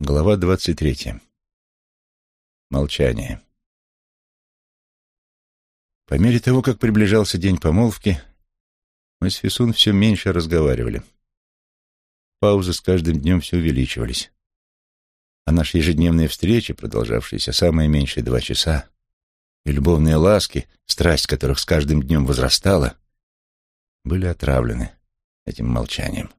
Глава двадцать третья. Молчание. По мере того, как приближался день помолвки, мы с Фисун все меньше разговаривали. Паузы с каждым днем все увеличивались. А наши ежедневные встречи, продолжавшиеся самые меньшие два часа, и любовные ласки, страсть которых с каждым днем возрастала, были отравлены этим молчанием.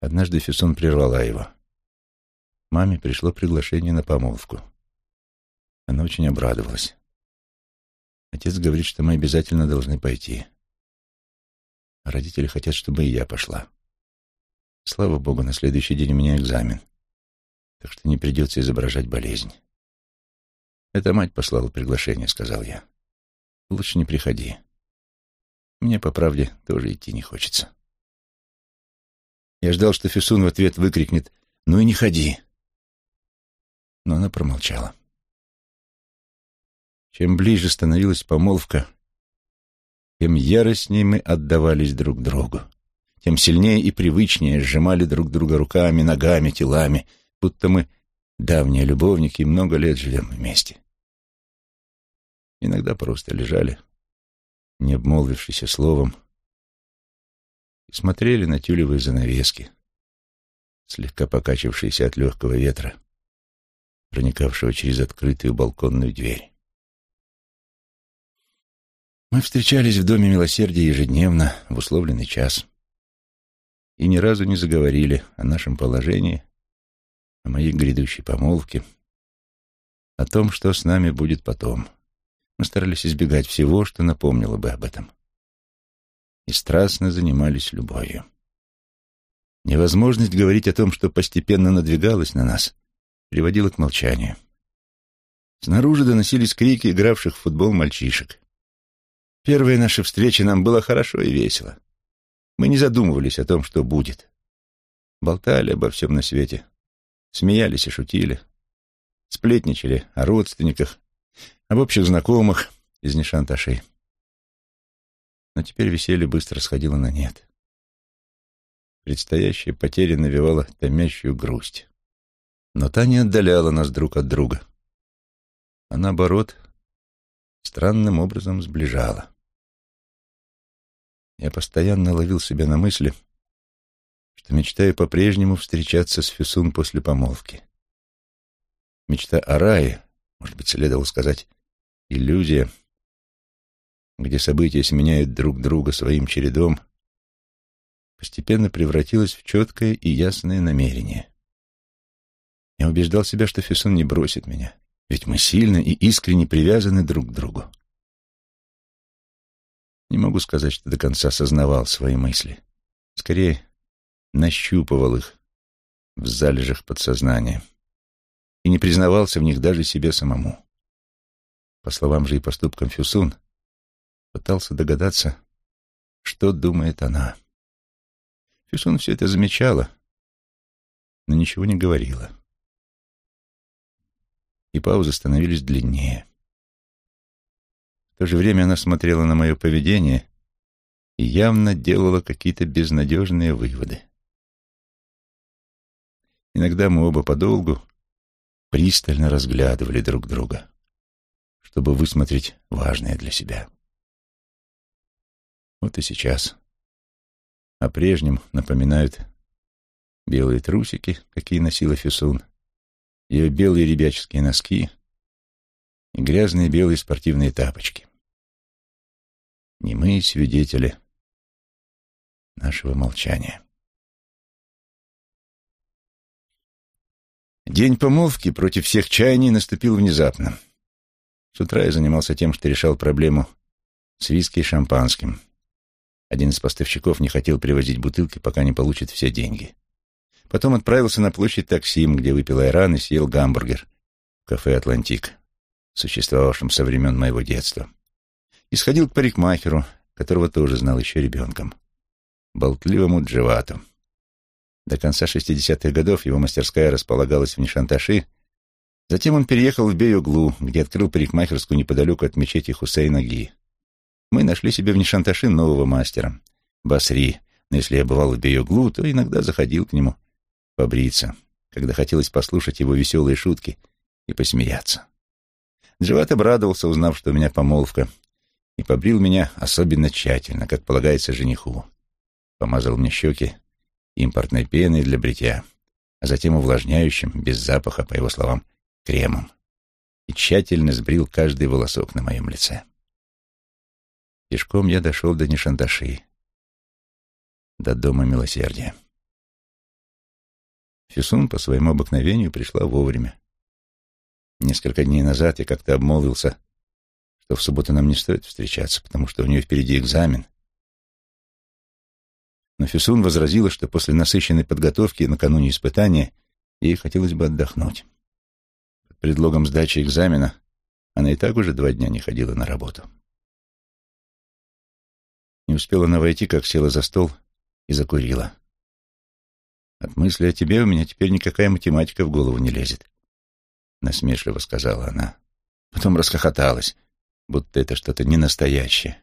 Однажды Фисун прервала его. Маме пришло приглашение на помолвку. Она очень обрадовалась. Отец говорит, что мы обязательно должны пойти. А родители хотят, чтобы и я пошла. Слава богу, на следующий день у меня экзамен, так что не придется изображать болезнь. «Это мать послала приглашение», — сказал я. «Лучше не приходи. Мне, по правде, тоже идти не хочется». Я ждал, что Фисун в ответ выкрикнет «Ну и не ходи!» Но она промолчала. Чем ближе становилась помолвка, тем яростнее мы отдавались друг другу, тем сильнее и привычнее сжимали друг друга руками, ногами, телами, будто мы давние любовники и много лет живем вместе. Иногда просто лежали, не обмолвившись словом, и смотрели на тюлевые занавески, слегка покачившиеся от легкого ветра, проникавшего через открытую балконную дверь. Мы встречались в Доме Милосердия ежедневно в условленный час и ни разу не заговорили о нашем положении, о моей грядущей помолвке, о том, что с нами будет потом. Мы старались избегать всего, что напомнило бы об этом и страстно занимались любовью. Невозможность говорить о том, что постепенно надвигалось на нас, приводила к молчанию. Снаружи доносились крики игравших в футбол мальчишек. Первая наша встреча нам было хорошо и весело. Мы не задумывались о том, что будет. Болтали обо всем на свете, смеялись и шутили, сплетничали о родственниках, об общих знакомых из Нишанташей но теперь веселье быстро сходило на нет. Предстоящая потеря навевала томящую грусть. Но та не отдаляла нас друг от друга, а наоборот, странным образом сближала. Я постоянно ловил себя на мысли, что мечтаю по-прежнему встречаться с Фюсун после помолвки. Мечта о рае, может быть, следовало сказать, иллюзия — где события сменяют друг друга своим чередом, постепенно превратилась в четкое и ясное намерение. Я убеждал себя, что Фессон не бросит меня, ведь мы сильно и искренне привязаны друг к другу. Не могу сказать, что до конца осознавал свои мысли. Скорее, нащупывал их в залежах подсознания и не признавался в них даже себе самому. По словам же и поступкам Фюсун, пытался догадаться, что думает она. Фюсон все это замечала, но ничего не говорила. И паузы становились длиннее. В то же время она смотрела на мое поведение и явно делала какие-то безнадежные выводы. Иногда мы оба подолгу пристально разглядывали друг друга, чтобы высмотреть важное для себя. Вот и сейчас. О прежнем напоминают белые трусики, какие носила Фисун, ее белые ребяческие носки и грязные белые спортивные тапочки. Немые свидетели нашего молчания. День помолвки против всех чаяний наступил внезапно. С утра я занимался тем, что решал проблему с виски и шампанским — один из поставщиков не хотел привозить бутылки, пока не получит все деньги. Потом отправился на площадь Таксим, где выпил айран и съел гамбургер в кафе «Атлантик», существовавшем со времен моего детства. И сходил к парикмахеру, которого тоже знал еще ребенком, болтливому Дживату. До конца 60-х годов его мастерская располагалась в Нишанташи, затем он переехал в Бейоглу, где открыл парикмахерскую неподалеку от мечети Хусейна Ги. Мы нашли себе в Нишанташи нового мастера, Басри, но если я бывал в Бейоглу, то иногда заходил к нему побриться. когда хотелось послушать его веселые шутки и посмеяться. Джават обрадовался, узнав, что у меня помолвка, и побрил меня особенно тщательно, как полагается жениху. Помазал мне щеки импортной пеной для бритья, а затем увлажняющим, без запаха, по его словам, кремом, и тщательно сбрил каждый волосок на моем лице. Пешком я дошел до Нишандаши, до Дома Милосердия. Фисун по своему обыкновению пришла вовремя. Несколько дней назад я как-то обмолвился, что в субботу нам не стоит встречаться, потому что у нее впереди экзамен. Но Фисун возразила, что после насыщенной подготовки накануне испытания ей хотелось бы отдохнуть. Под предлогом сдачи экзамена она и так уже два дня не ходила на работу. Не успела она войти, как села за стол и закурила. От мысли о тебе у меня теперь никакая математика в голову не лезет, насмешливо сказала она. Потом расхохоталась, будто это что-то ненастоящее,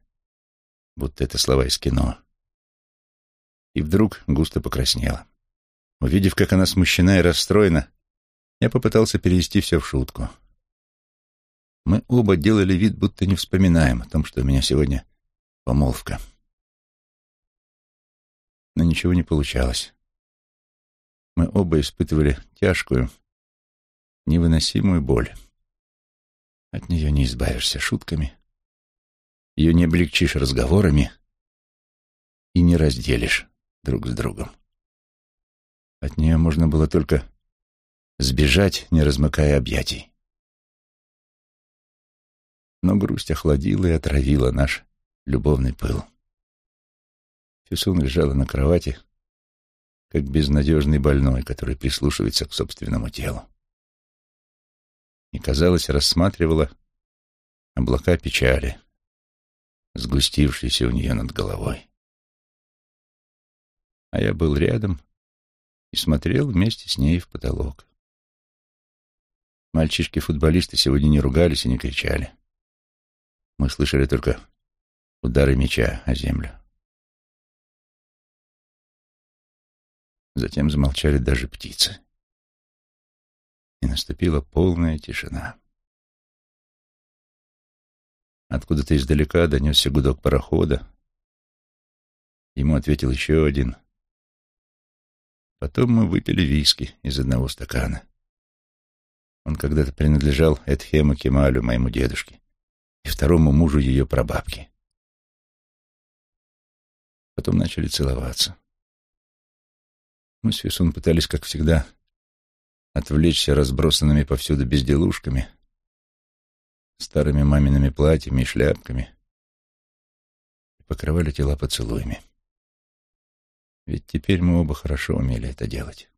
будто это слова из кино. И вдруг густо покраснела. Увидев, как она смущена и расстроена, я попытался перевести все в шутку. Мы оба делали вид, будто не вспоминаем о том, что у меня сегодня помолвка. Но ничего не получалось. Мы оба испытывали тяжкую, невыносимую боль. От нее не избавишься шутками, ее не облегчишь разговорами и не разделишь друг с другом. От нее можно было только сбежать, не размыкая объятий. Но грусть охладила и отравила наш любовный пыл. Фюсун лежала на кровати, как безнадежный больной, который прислушивается к собственному телу. И, казалось, рассматривала облака печали, сгустившиеся у нее над головой. А я был рядом и смотрел вместе с ней в потолок. Мальчишки-футболисты сегодня не ругались и не кричали. Мы слышали только удары мяча о землю. Затем замолчали даже птицы. И наступила полная тишина. Откуда-то издалека донесся гудок парохода. Ему ответил еще один. Потом мы выпили виски из одного стакана. Он когда-то принадлежал Эдхему Кемалю, моему дедушке, и второму мужу ее прабабки. Потом начали целоваться. Мы с Фисун пытались, как всегда, отвлечься разбросанными повсюду безделушками, старыми мамиными платьями и шляпками, и покрывали тела поцелуями. Ведь теперь мы оба хорошо умели это делать.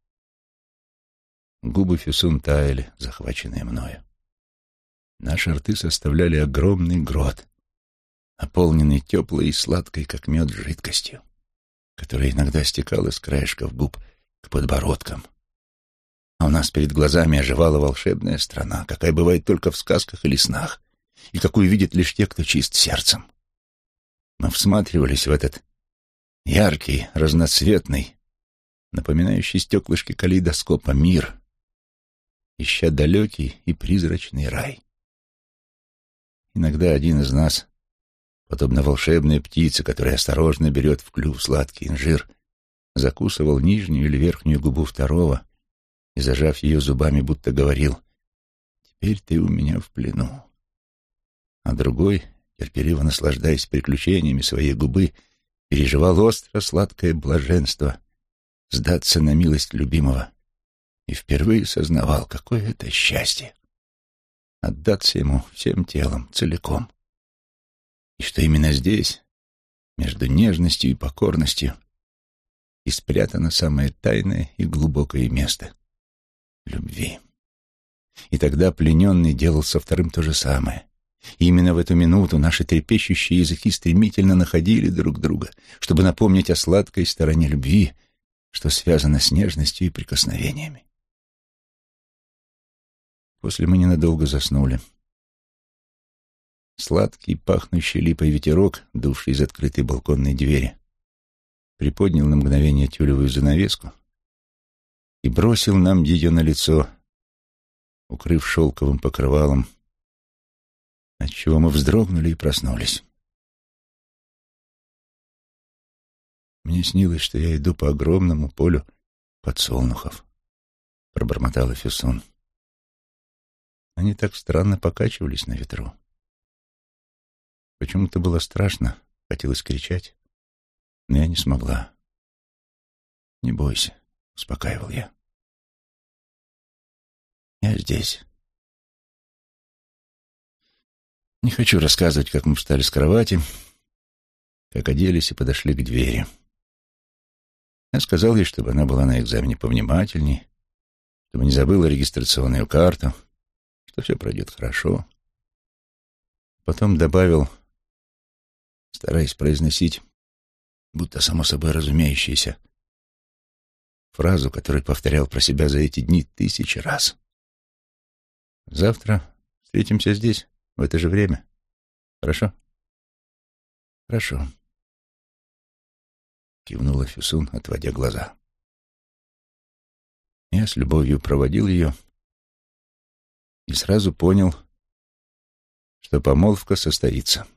Губы Фюсун таяли, захваченные мною. Наши рты составляли огромный грот, наполненный теплой и сладкой, как мед, жидкостью которая иногда стекала с краешков губ к подбородкам. А у нас перед глазами оживала волшебная страна, какая бывает только в сказках или снах, и какую видят лишь те, кто чист сердцем. Мы всматривались в этот яркий, разноцветный, напоминающий стеклышки калейдоскопа мир, ища далекий и призрачный рай. Иногда один из нас подобно волшебной птице, которая осторожно берет в клюв сладкий инжир, закусывал нижнюю или верхнюю губу второго и, зажав ее зубами, будто говорил «Теперь ты у меня в плену». А другой, терпеливо наслаждаясь приключениями своей губы, переживал остро сладкое блаженство сдаться на милость любимого и впервые сознавал, какое это счастье — отдаться ему всем телом, целиком — и что именно здесь, между нежностью и покорностью, и спрятано самое тайное и глубокое место — любви. И тогда плененный делал со вторым то же самое. И именно в эту минуту наши трепещущие языки стремительно находили друг друга, чтобы напомнить о сладкой стороне любви, что связано с нежностью и прикосновениями. После мы ненадолго заснули. Сладкий, пахнущий липой ветерок, дувший из открытой балконной двери, приподнял на мгновение тюлевую занавеску, и бросил нам ее на лицо, укрыв шелковым покрывалом, отчего мы вздрогнули и проснулись. Мне снилось, что я иду по огромному полю подсолнухов, — пробормотала Фюсон. Они так странно покачивались на ветру. Почему-то было страшно, хотелось кричать, но я не смогла. «Не бойся», — успокаивал я. «Я здесь». Не хочу рассказывать, как мы встали с кровати, как оделись и подошли к двери. Я сказал ей, чтобы она была на экзамене повнимательней, чтобы не забыла регистрационную карту, что все пройдет хорошо. Потом добавил, стараясь произносить, будто само собой разумеющееся, фразу, которую повторял про себя за эти дни тысячи раз. «Завтра встретимся здесь, в это же время. Хорошо?» «Хорошо», — кивнула Фюсун, отводя глаза. Я с любовью проводил ее и сразу понял, что помолвка состоится.